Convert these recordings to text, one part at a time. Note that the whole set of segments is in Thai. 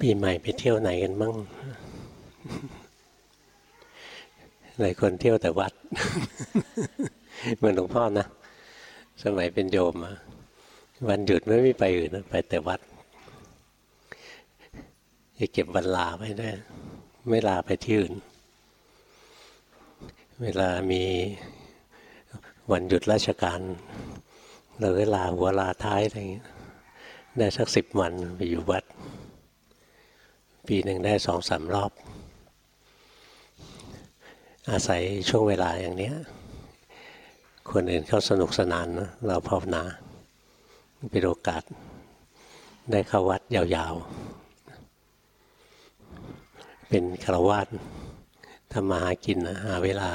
ปีใหม่ไปเที่ยวไหนกันมั่งหลายคนเที่ยวแต่วัด เหมือนหลวงพ่อนะ สมัยเป็นโยมวันหยุดไม่มีไปอื่นไปแต่วัดจะเก็บวันลาไว้ด้วยไม่ลาไปที่อื่น เวลามีวันหยุดราชการเราก็ลาหัวลาท้ายอะไรอย่างเงี้ยได้สักสิบวันไปอยู่วัด ปีหนึ่งได้สองสามรอบ อาศัยช่วงเวลาอย่างเนี้ย คนอื่นเขาสนุกสนานนะเราภาวนาเป็นโอกาส ได้เข้าวัดยาวๆ เป็นคารวาสทำมาหากินนะหาเวลา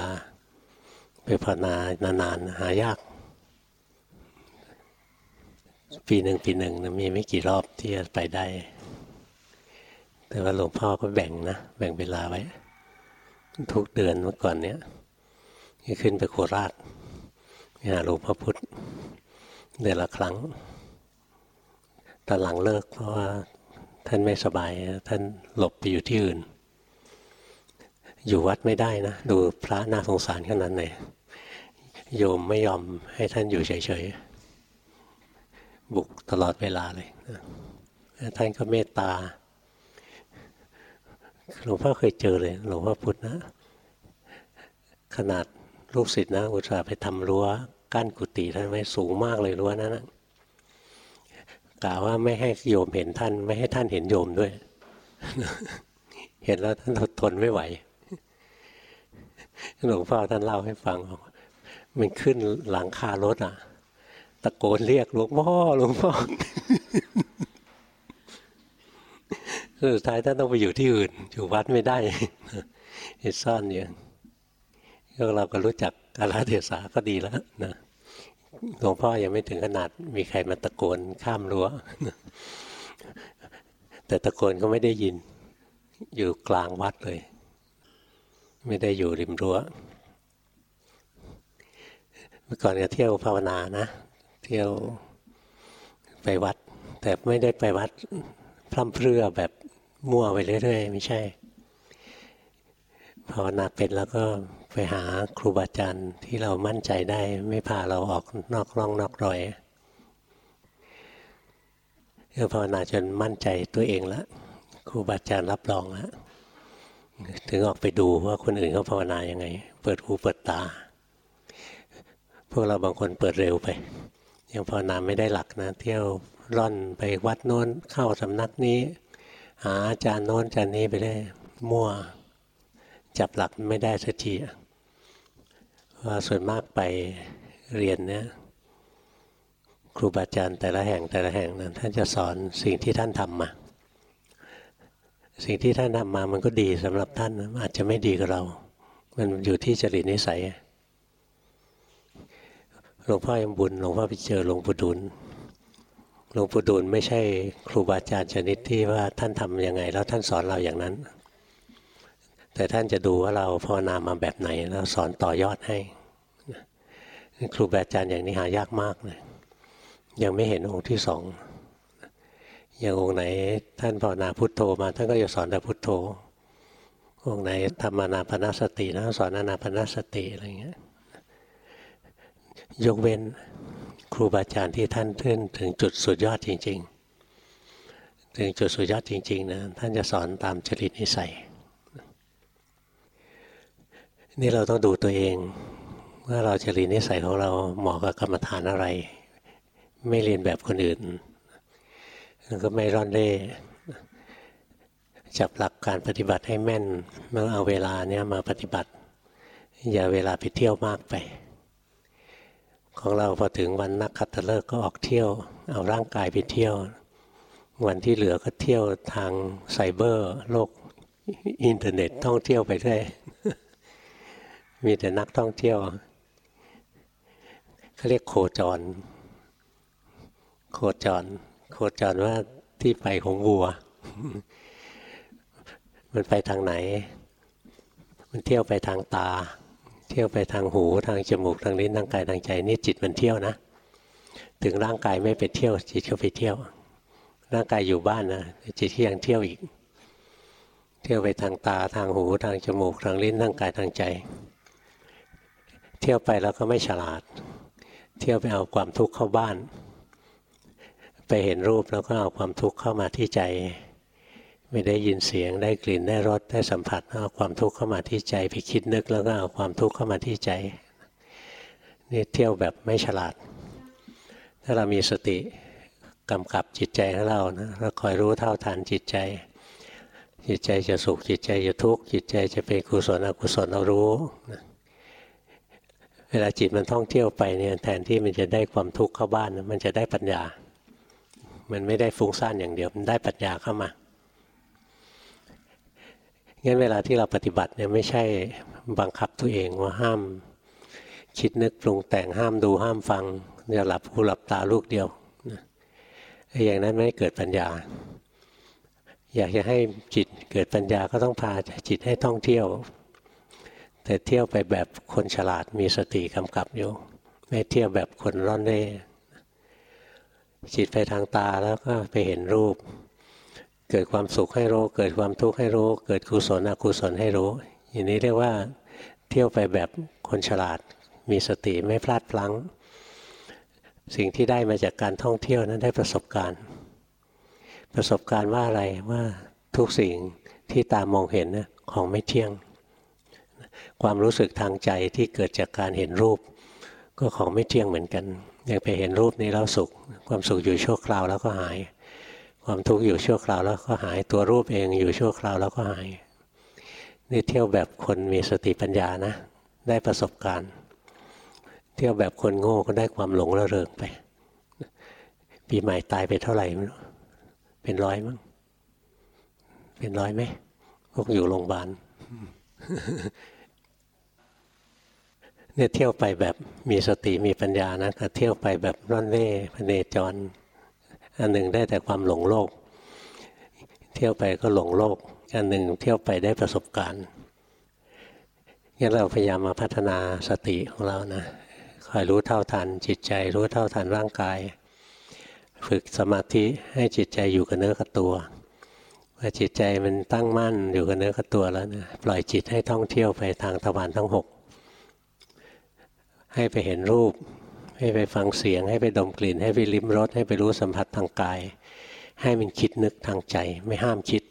ไปภาวนานานๆ หายาก ปีหนึ่งปีหนึ่งนะมีไม่กี่รอบที่จะไปได้ แต่ว่าหลวงพ่อก็แบ่งนะ แบ่งเวลาไว้ ทุกเดือนเมื่อก่อนเนี้ยขึ้นไปโคราชหาหลวงพ่อพุธเดือนละครั้งตอนหลังเลิกเพราะว่าท่านไม่สบาย ท่านหลบไปอยู่ที่อื่น อยู่วัดไม่ได้นะ ดูพระน่าสงสารขนาดไหนโยมไม่ยอมให้ท่านอยู่เฉยๆ บุกตลอดเวลาเลยท่านก็เมตตา หลวงพ่อเคยเจอเลยหลวงพ่อพุธนะ ขนาดลูกศิษย์นะ อุตส่าห์ไปทำรั้วกั้นกุฏิท่านไว้สูงมากเลยรั้วนั้นนะกล่าวว่าไม่ให้โยมเห็นท่าน ไม่ให้ท่านเห็นโยมด้วย เห็นแล้วท่านทนไม่ไหวหลวงพ่อท่านเล่าให้ฟังมันขึ้นหลังคารถอะ ตะโกนเรียกหลวงพ่อหลวงพ่อ สุดท้ายท่านต้องไปอยู่ที่อื่น อยู่วัดไม่ได้ซ่อนอยู่ก็เราก็รู้จักกาลเทศาก็ดีแล้วนะหลวงพ่อยังไม่ถึงขนาดมีใครมาตะโกนข้ามรั้วแต่ตะโกนก็ไม่ได้ยิน อยู่กลางวัดเลย ไม่ได้อยู่ริมรั้วเมื่อก่อนก็เที่ยวภาวนานะ เที่ยวไปวัด แต่ไม่ได้ไปวัดพร่ำเพรื่อแบบ มั่วไปเรื่อยๆ ไม่ใช่ภาวนาเป็นแล้วก็ไปหาครูบาอาจารย์ที่เรามั่นใจได้ ไม่พาเราออกนอกร่องนอกรอยก็ภาวนาจนมั่นใจตัวเองแล้วครูบาอาจารย์รับรองแล้วถึงออกไปดูว่าคนอื่นเขาภาวนายังไง เปิดหูเปิดตา พวกเราบางคนเปิดเร็วไป ยังภาวนาไม่ได้หลักนะ เที่ยวร่อนไปวัดโน้นเข้าสำนักนี้ หาอาจารย์โน้นอาจารย์นี้ไปได้มั่ว จับหลักไม่ได้สักทีว่าส่วนมากไปเรียนเนี่ยครูบาอาจารย์แต่ละแห่งแต่ละแห่งนั้นท่านจะสอนสิ่งที่ท่านทำมา สิ่งที่ท่านทำมามันก็ดีสำหรับท่านอาจจะไม่ดีกับเรา มันอยู่ที่จริตนิสัยหลวงพ่อยังบุญหลวงพ่อไปเจอหลวงปู่ดุล หลวงปู่ดูลไม่ใช่ครูบาอาจารย์ชนิดที่ว่าท่านทำยังไง แล้วท่านสอนเราอย่างนั้น แต่ท่านจะดูว่าเราภาวนามาแบบไหน แล้วสอนต่อยอดให้ครูบาอาจารย์อย่างนี้หายากมากเลยยังไม่เห็นองค์ที่สองอย่างองค์ไหน ท่านภาวนาพุทโธมา ท่านก็จะสอนแต่พุทโธ องค์ไหนทำมานาปนาสตินะสอนนานาปนาสติอะไรเงี้ยยกเว้น ครูบาอาจารย์ที่ท่านขึ้นถึงจุดสุดยอดจริง ๆ ถึงจุดสุดยอดจริงๆนะท่านจะสอนตามจริตนิสัย นี่เราต้องดูตัวเองว่าเราจริตนิสัยของเราเหมาะกับกรรมฐานอะไร ไม่เรียนแบบคนอื่นก็ไม่ร่อนเร่จับหลักการปฏิบัติให้แม่นเมื่อเอาเวลาเนี้ยมาปฏิบัติ อย่าเวลาไปเที่ยวมากไป ของเราพอถึงวันนักขัตฤกษ์ก็ออกเที่ยว เอาร่างกายไปเที่ยว วันที่เหลือก็เที่ยวทางไซเบอร์โลกอินเทอร์เน็ตท่องเที่ยวไปเรื่อยมีแต่นักท่องเที่ยวเขาเรียกโคจร โคจร โคจรว่าที่ไปของวัว มันไปทางไหน มันเที่ยวไปทางตา เที่ยวไปทางหูทางจมูกทางลิ้นทางกายทางใจนี่จิตมันเที่ยวนะ ถึงร่างกายไม่ไปเที่ยว จิตก็ไปเที่ยว ร่างกายอยู่บ้านนะจิตที่ยังเที่ยวอีก เที่ยวไปทางตาทางหูทางจมูกทางลิ้นทางกายทางใจ เที่ยวไปแล้วก็ไม่ฉลาด เที่ยวไปเอาความทุกข์เข้าบ้าน ไปเห็นรูปแล้วก็เอาความทุกข์เข้ามาที่ใจ ไม่ได้ยินเสียงได้กลิ่นได้รสได้สัมผัสเอาความทุกข์เข้ามาที่ใจไปคิดนึกแล้วก็เอาความทุกข์เข้ามาที่ใจนี่เที่ยวแบบไม่ฉลาด ถ้าเรามีสติกำกับจิตใจของเรานะเราคอยรู้เท่าทันจิตใจ จิตใจจะสุขจิตใจจะทุกข์จิตใจจะเป็นกุศลอกุศลเรารู้นะเวลาจิตมันท่องเที่ยวไปเนี่ยแทนที่มันจะได้ความทุกข์เข้าบ้าน มันจะได้ปัญญา มันไม่ได้ฟุ้งซ่านอย่างเดียวมันได้ปัญญาเข้ามา งั้นเวลาที่เราปฏิบัติเนี่ยไม่ใช่บังคับตัวเองว่าห้าม คิดนึกปรุงแต่งห้ามดูห้ามฟังจะหลับหูหลับตาลูกเดียวนะอย่างนั้นไม่เกิดปัญญา อยากจะให้จิตเกิดปัญญาก็ต้องพาจิตให้ท่องเที่ยว แต่เที่ยวไปแบบคนฉลาดมีสติกำกับอยู่ไม่เที่ยวแบบคนร่อนเร่จิตไปทางตาแล้วก็ไปเห็นรูป เกิดความสุขให้รู้ เกิดความทุกข์ให้รู้ เกิดกุศลอกุศลให้รู้ อย่างนี้เรียกว่าเที่ยวไปแบบคนฉลาด มีสติไม่พลาดพลั้ง สิ่งที่ได้มาจากการท่องเที่ยวนั้นได้ประสบการณ์ ประสบการณ์ว่าอะไรว่าทุกสิ่งที่ตามองเห็นนะของไม่เที่ยง ความรู้สึกทางใจที่เกิดจากการเห็นรูป ก็ของไม่เที่ยงเหมือนกัน อย่างไปเห็นรูปนี้แล้วสุข ความสุขอยู่ชั่วคราวแล้วก็หาย ความทุกข์อยู่ชั่วคราวแล้วก็หายตัวรูปเองอยู่ชั่วคราวแล้วก็หายนี่เที่ยวแบบคนมีสติปัญญานะ ได้ประสบการณ์ เที่ยวแบบคนโง่ก็ได้ความหลงระเริงไป ปีใหม่ตายไปเท่าไหร่ไม่รู้เป็นร้อยมั้งเป็นร้อยไหมพวกอยู่โรงพยาบาลเนี่ยเที่ยวไปแบบมีสติมีปัญญานะแต่เที่ยวไปแบบร่อนเร่พเนจร อันหนึ่งได้แต่ความหลงโลก เที่ยวไปก็หลงโลก อันหนึ่งเที่ยวไปได้ประสบการณ์งั้นเราพยายามมาพัฒนาสติของเรานะคอยรู้เท่าทันจิตใจ รู้เท่าทันร่างกาย ฝึกสมาธิให้จิตใจอยู่กับเนื้อกับตัวพอจิตใจมันตั้งมั่นอยู่กับเนื้อกับตัวแล้วนะปล่อยจิตให้ท่องเที่ยวไปทางทวารทั้งหกให้ไปเห็นรูป ให้ไปฟังเสียง ให้ไปดมกลิ่น ให้ไปลิ้มรสให้ไปรู้สัมผัสทางกาย ให้มันคิดนึกทางใจไม่ห้ามคิด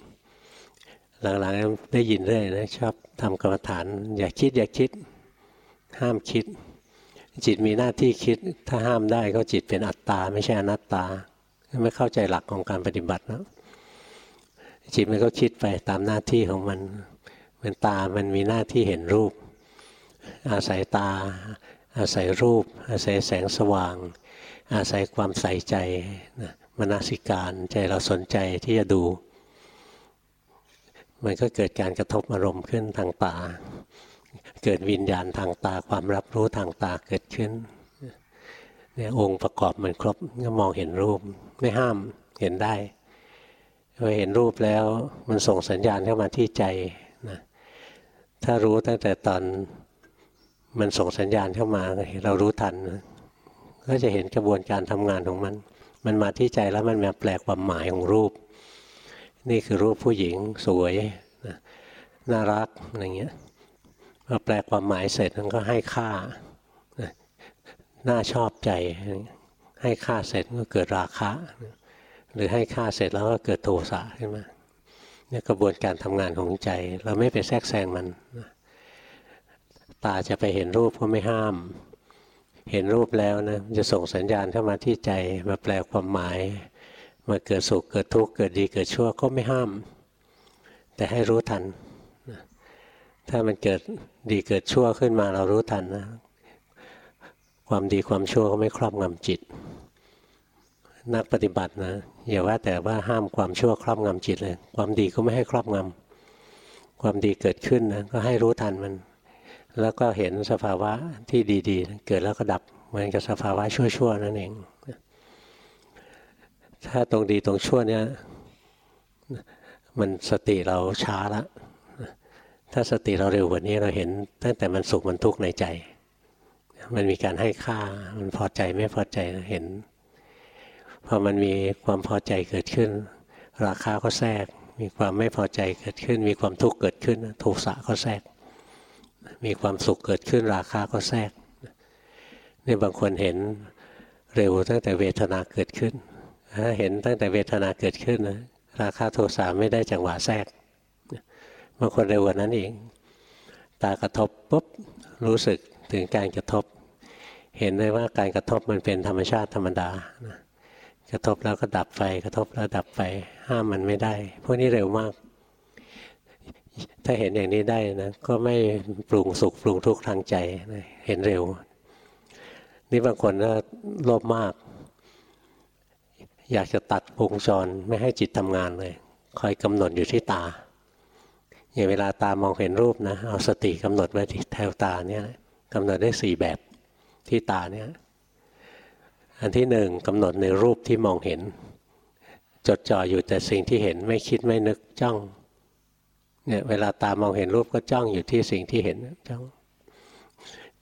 หลังๆได้ยินเรื่อยนะชอบทำกรรมฐาน อย่าคิดอย่าคิด ห้ามคิด จิตมีหน้าที่คิด ถ้าห้ามได้ก็จิตเป็นอัตตา ไม่ใช่อนัตตา ไม่เข้าใจหลักของการปฏิบัตินะจิตมันก็คิดไปตามหน้าที่ของมันเหมือนตามันมีหน้าที่เห็นรูป อาศัยตา อาศัยรูป อาศัยแสงสว่าง อาศัยความใส่ใจมนสิการใจเราสนใจที่จะดู มันก็เกิดการกระทบอารมณ์ขึ้นทางตา เกิดวิญญาณทางตาความรับรู้ทางตาเกิดขึ้นเนี่ยองค์ประกอบมันครบก็มองเห็นรูปไม่ห้ามเห็นได้พอเห็นรูปแล้วมันส่งสัญญาณเข้ามาที่ใจนะถ้ารู้ตั้งแต่ตอน มันส่งสัญญาณเข้ามาเรารู้ทันก็จะเห็นกระบวนการทำงานของมัน มันมาที่ใจแล้วมันมาแปลความหมายของรูป นี่คือรูปผู้หญิงสวยน่ารักอะไรเงี้ยพอแปลความหมายเสร็จมันก็ให้ค่าน่าชอบใจ ให้ค่าเสร็จก็เกิดราคะ หรือให้ค่าเสร็จแล้วก็เกิดโทสะขึ้นมาเนี่ยกระบวนการทำงานของใจ เราไม่ไปแทรกแซงมัน ตาจะไปเห็นรูปก็ไม่ห้าม เห็นรูปแล้วนะจะส่งสัญญาณเข้ามาที่ใจมาแปลความหมาย มาเกิดสุขเกิดทุกข์เกิดดีเกิดชั่วก็ไม่ห้าม แต่ให้รู้ทัน ถ้ามันเกิดดีเกิดชั่วขึ้นมาเรารู้ทันนะความดีความชั่วก็ไม่ครอบงำจิต นักปฏิบัตินะอย่าว่าแต่ว่าห้ามความชั่วครอบงำจิตเลย ความดีก็ไม่ให้ครอบงำความดีเกิดขึ้นนะก็ให้รู้ทันมัน แล้วก็เห็นสภาวะที่ดีๆ เกิดแล้วก็ดับเหมือนกับสภาวะชั่วๆนั่นเอง ถ้าตรงดีตรงชั่วเนี่ย มันสติเราช้าละ ถ้าสติเราเร็วกว่านี้เราเห็น ตั้งแต่มันสุขมันทุกข์ในใจ มันมีการให้ค่า มันพอใจไม่พอใจเห็น พอมันมีความพอใจเกิดขึ้น ราคาก็แทรก มีความไม่พอใจเกิดขึ้น มีความทุกข์เกิดขึ้น โทสะก็แทรก มีความสุขเกิดขึ้นราคาก็แทรกนี่บางคนเห็นเร็วตั้งแต่เวทนาเกิดขึ้นเห็นตั้งแต่เวทนาเกิดขึ้นนะราคาโทสะไม่ได้จังหวะแทรกบางคนเร็วกว่านั้นเองตากระทบปุ๊บรู้สึกถึงการกระทบ เห็นเลยว่าการกระทบมันเป็นธรรมชาติธรรมดากระทบแล้วก็ดับไฟกระทบแล้วดับไฟห้ามมันไม่ได้ พวกนี้เร็วมาก ถ้าเห็นอย่างนี้ได้นะก็ไม่ปรุงสุขปรุงทุกข์ทางใจเห็นเร็ว นี่บางคนก็โลภมาก อยากจะตัดวงจรไม่ให้จิตทำงานเลย คอยกำหนดอยู่ที่ตาอย่างเวลาตามองเห็นรูปนะเอาสติกำหนดไว้ที่แถวตาเนี่ยกำหนดได้สี่แบบที่ตาเนี่ยอันที่หนึ่งกำหนดในรูปที่มองเห็น จดจ่ออยู่แต่สิ่งที่เห็นไม่คิดไม่นึกจ้อง เนี่ยเวลาตามองเห็นรูปก็จ้องอยู่ที่สิ่งที่เห็นจ้อง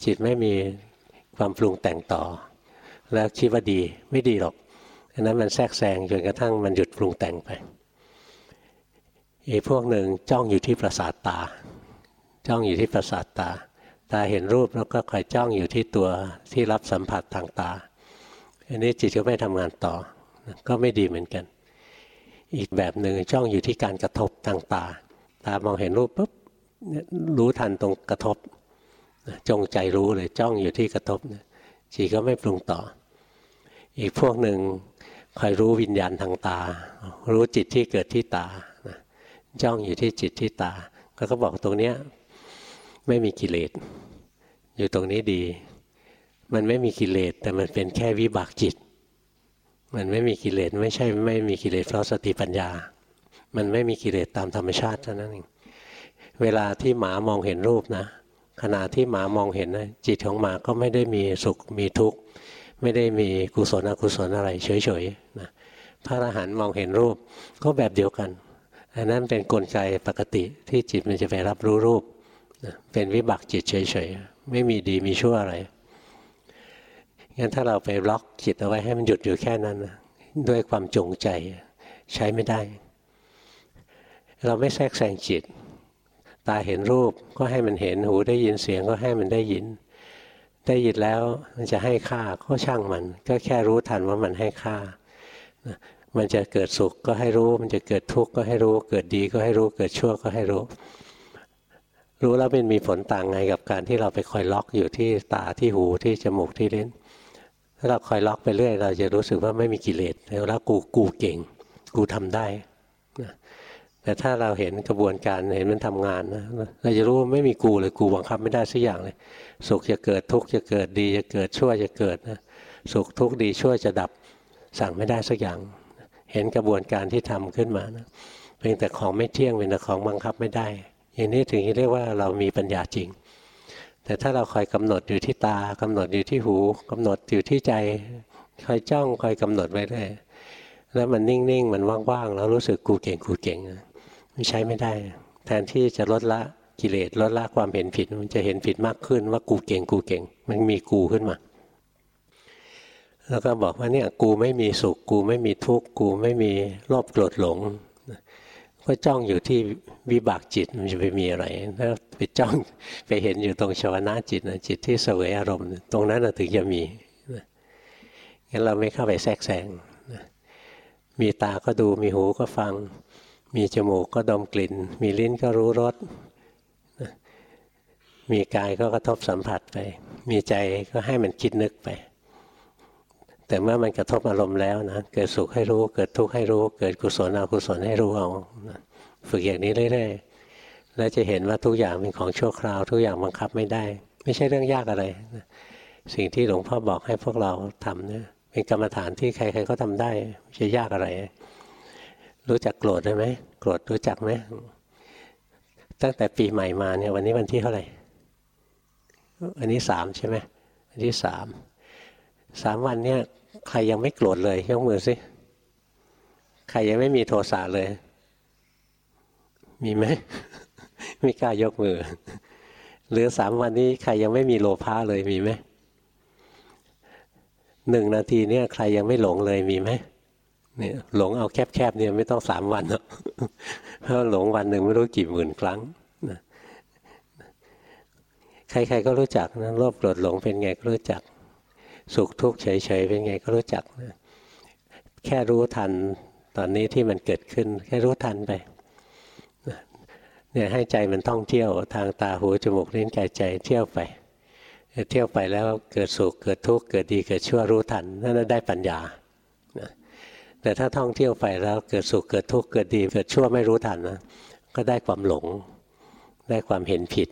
จิตไม่มีความปรุงแต่งต่อ แล้วคิดว่าดีไม่ดีหรอกอันนั้นมันแทรกแซงจนกระทั่งมันหยุดปรุงแต่งไปอีกพวกหนึ่งจ้องอยู่ที่ประสาทตา จ้องอยู่ที่ประสาทตา ตาเห็นรูปแล้วก็คอยจ้องอยู่ที่ตัวที่รับสัมผัสทางตาอันนี้จิตก็ไม่ทำงานต่อ ก็ไม่ดีเหมือนกัน อีกแบบหนึ่งจ้องอยู่ที่การกระทบทางตา ตามองเห็นรูปปุ๊บรู้ทันตรงกระทบจงใจรู้เลยจ้องอยู่ที่กระทบจิตก็ไม่ปรุงต่อ อีกพวกหนึ่งคอยรู้วิญญาณทางตา รู้จิตที่เกิดที่ตาจ้องอยู่ที่จิตที่ตา แล้วก็บอกตรงเนี้ยไม่มีกิเลสอยู่ตรงนี้ดี มันไม่มีกิเลสแต่มันเป็นแค่วิบากจิต มันไม่มีกิเลสไม่ใช่ไม่มีกิเลสเพราะสติปัญญา มันไม่มีกิเลสตามธรรมชาติเท่านั้นเองเวลาที่หมามองเห็นรูปนะขณะที่หมามองเห็นนะจิตของหมาก็ไม่ได้มีสุขมีทุกข์ ไม่ได้มีกุศลอกุศลอะไรเฉยๆนะพระอรหันต์มองเห็นรูปก็แบบเดียวกันอันนั้นเป็นกลไกปกติที่จิตมันจะไปรับรู้รูปเป็นวิบากจิตเฉยๆไม่มีดีมีชั่วอะไรงั้นถ้าเราไปล็อกจิตเอาไว้ให้มันหยุดอยู่แค่นั้นนะด้วยความจงใจใช้ไม่ได้ เราไม่แทรกแซงจิต ตาเห็นรูปก็ให้มันเห็นหูได้ยินเสียงก็ให้มันได้ยิน ได้ยินแล้วมันจะให้ค่าก็ช่างมัน ก็แค่รู้ทันว่ามันให้ค่า มันจะเกิดสุขก็ให้รู้ มันจะเกิดทุกข์ก็ให้รู้ เกิดดีก็ให้รู้ เกิดชั่วก็ให้รู้ รู้แล้วมันมีผลต่างไงกับการที่เราไปคอยล็อกอยู่ที่ตาที่หูที่จมูกที่ลิ้นถ้าเราคอยล็อกไปเรื่อย เราจะรู้สึกว่าไม่มีกิเลสแล้วกูกูเก่ง กูทำได้ แต่ถ้าเราเห็นกระบวนการเห็นมันทำงานนะเราจะรู้ว่าไม่มีกูเลยกูบังคับไม่ได้สักอย่างเลยสุขจะเกิดทุกข์จะเกิดดีจะเกิดชั่วจะเกิดนะสุขทุกข์ดีชั่วจะดับสั่งไม่ได้สักอย่าง เห็นกระบวนการที่ทำขึ้นมานะเป็นแต่ของไม่เที่ยงเป็นแต่ของบังคับไม่ได้ อย่างนี้ถึงเรียกว่าเรามีปัญญาจริง แต่ถ้าเราคอยกำหนดอยู่ที่ตากำหนดอยู่ที่หูกำหนดอยู่ที่ใจคอยจ้องคอยกำหนดไว้เลยแล้วมันนิ่งๆมันว่างๆแล้วรู้สึกกูเก่งกูเก่งไม่ใช้ไม่ได้ แทนที่จะลดละกิเลสลดละความเห็นผิด มันจะเห็นผิดมากขึ้นว่ากูเก่งกูเก่ง มันมีกูขึ้นมา แล้วก็บอกว่าเนี่ยกูไม่มีสุขกูไม่มีทุกข์กูไม่มีโลภโกรธหลงก็จ้องอยู่ที่วิบากจิตมันจะไปมีอะไรถ้าไปจ้องไปเห็นอยู่ตรงชวนาจิตนะจิตที่เสวยอารมณ์ ตรงนั้นถึงจะมีงั้นเราไม่เข้าไปแทรกแซงมีตาก็ดูมีหูก็ฟัง มีจมูกก็ดมกลิ่น มีลิ้นก็รู้รสมีกายก็กระทบสัมผัสไป มีใจก็ให้มันคิดนึกไป แต่เมื่อมันกระทบอารมณ์แล้วนะเกิดสุขให้รู้ เกิดทุกข์ให้รู้ เกิดกุศลอกุศลให้รู้เอาฝึกอย่างนี้เรื่อยๆแล้วจะเห็นว่าทุกอย่างเป็นของชั่วคราว ทุกอย่างบังคับไม่ได้ ไม่ใช่เรื่องยากอะไรสิ่งที่หลวงพ่อบอกให้พวกเราทำเนี่ยเป็นกรรมฐานที่ใครๆก็ทำได้ไม่ใช่ยากอะไร รู้จักโกรธได้ไหมโกรธรู้จักไหมตั้งแต่ปีใหม่มาเนี่ยวันนี้วันที่เท่าไหร่วันนี้สามใช่ไหมวันที่สามสามวันเนี่ยใครยังไม่โกรธเลยยกมือสิใครยังไม่มีโทสะเลย มีไหมไม่กล้ายกมือ หรือสามวันนี้ใครยังไม่มีโลภะเลยมีไหมหนึ่งนาทีเนี่ยใครยังไม่หลงเลยมีไหม เนี่ยหลงเอาแคบๆเนี่ยไม่ต้องสามวันหรอกเพราะหลงวันหนึ่งไม่รู้กี่หมื่นครั้งนะใครๆก็รู้จักนะโลภโกรธหลงเป็นไงก็รู้จัก สุขทุกข์เฉยๆเป็นไงก็รู้จักนะแค่รู้ทันตอนนี้ที่มันเกิดขึ้น แค่รู้ทันไปเนี่ยให้ใจมันท่องเที่ยวทางตาหูจมูกลิ้นกายใจเที่ยวไปเที่ยวไปแล้วเกิดสุขเกิดทุกข์เกิดดีเกิดชั่วรู้ทันนั่นได้ปัญญา แต่ถ้าท่องเที่ยวไปแล้วเกิดสุขเกิดทุกข์เกิดดีเกิดชั่วไม่รู้ทันนะก็ได้ความหลง ได้ความเห็นผิด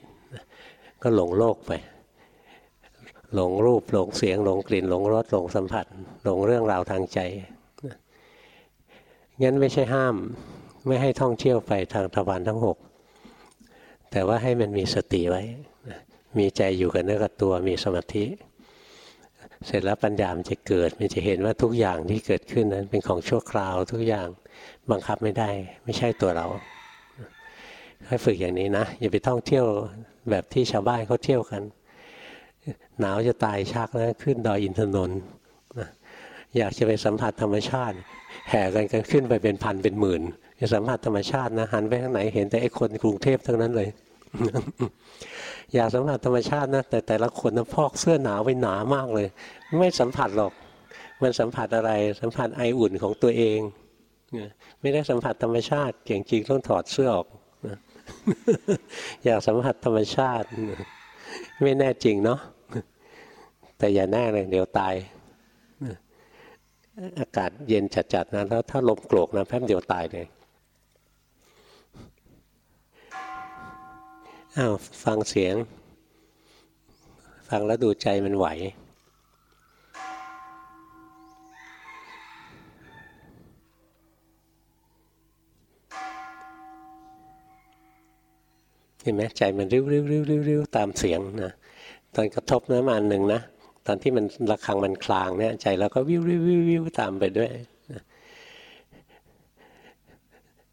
ก็หลงโลกไป หลงรูปหลงเสียงหลงกลิ่นหลงรสหลงสัมผัส หลงเรื่องราวทางใจงั้นไม่ใช่ห้ามไม่ให้ท่องเที่ยวไปทางทวารทั้งหกแต่ว่าให้มันมีสติไว้ มีใจอยู่กับเนื้อกับตัวมีสมาธิ เสร็จแล้วปัญญามันจะเกิด มันจะเห็นว่าทุกอย่างที่เกิดขึ้นนั้นเป็นของชั่วคราวทุกอย่างบังคับไม่ได้ ไม่ใช่ตัวเราให้ฝึกอย่างนี้นะอย่าไปท่องเที่ยวแบบที่ชาวบ้านเขาเที่ยวกัน หนาวจะตายชักแล้วขึ้นดอยอินทนนท์อยากจะไปสัมผัสธรรมชาติ แห่กันกันขึ้นไปเป็นพันเป็นหมื่นจะสัมผัสธรรมชาตินะหันไปทางไหนเห็นแต่ไอ้คนกรุงเทพทั้งนั้นเลย อยากสัมผัสธรรมชาตินะแต่แต่ละคนนะพอกเสื้อหนาวไปหนามากเลย ไม่สัมผัสหรอก มันสัมผัสอะไร สัมผัสไออุ่นของตัวเองไม่ได้สัมผัสธรรมชาติเก่งจริงต้องถอดเสื้อออกอยากสัมผัสธรรมชาติ ไม่แน่จริงเนาะแต่อย่าแน่เลยเดี๋ยวตายอากาศเย็นจัดๆนะแล้วถ้าลมโกรกนะแป๊บเดียวตายเลย อ้าวฟังเสียง ฟังแล้วดูใจมันไหว เห็นไหมใจมันริ้วริ้วริ้วริ้วริ้วตามเสียงนะตอนกระทบน้ำมันหนึ่งนะตอนที่มันระฆังมันคลางเนี่ยใจเราก็วิววิววิววิวตามไปด้วย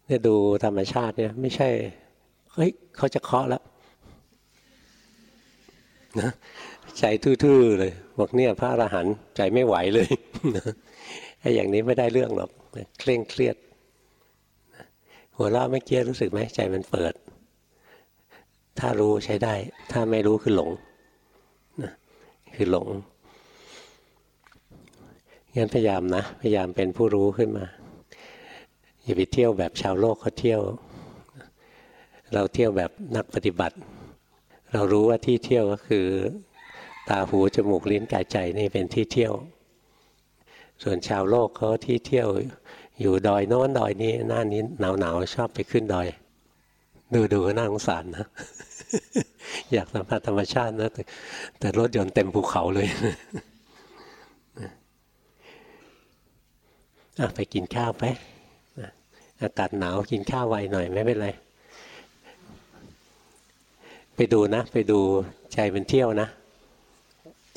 เนี่ยดูธรรมชาติเนี่ยไม่ใช่เฮ้ยเขาจะเคาะแล้ว นะใจทื่อๆเลยบอกเนี่ยพระอรหันต์ใจไม่ไหวเลยไอ้อย่างนี้ไม่ได้เรื่องหรอกเคร่งเครียด หัวเราะไม่เกี้ยรู้สึกไหมใจมันเปิด ถ้ารู้ใช้ได้ ถ้าไม่รู้คือหลงนะคือหลงงั้นพยายามนะ พยายามเป็นผู้รู้ขึ้นมา อย่าไปเที่ยวแบบชาวโลกเขาเที่ยว เราเที่ยวแบบนักปฏิบัติ เรารู้ว่าที่เที่ยวก็คือ ตาหูจมูกลิ้นกายใจนี่เป็นที่เที่ยว ส่วนชาวโลกเขาที่เที่ยวอยู่ดอยโน้นดอยนี้หน้านี้หนาวหนาวชอบไปขึ้นดอย ดูดูก็น่าสงสารนะ อยากสัมผัสธรรมชาตินะแต่แต่รถยนต์เต็มภูเขาเลยไปกินข้าวไปอากาศหนาวกินข้าวไวหน่อยไม่เป็นไร ไปดูนะ ไปดูใจมันเที่ยวนะ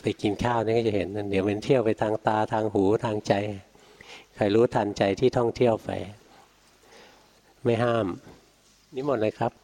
ไปกินข้าวนี่ก็จะเห็นเดี๋ยวมันเที่ยวไปทางตาทางหูทางใจใครรู้ทันใจที่ท่องเที่ยวไป ไม่ห้าม นิมนต์เลยครับ